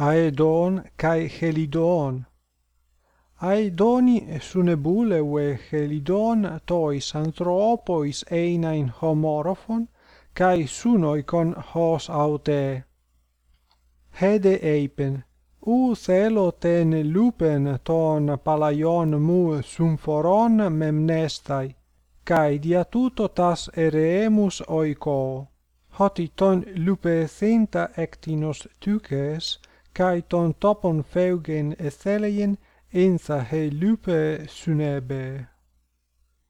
Aedon kai Helidon. Aedoni sunebule we Helidon tois anthropois einain homorophon kai sunoikon hos aute. Hede eipen, u thelo ten lupen ton palaion mu sumphoron memnestai, kai diatuto tas eremus oiko. Hoti ton lupe thinta ectinos tyces, kai ton topon feugen eselein ensa he lupe sunebe.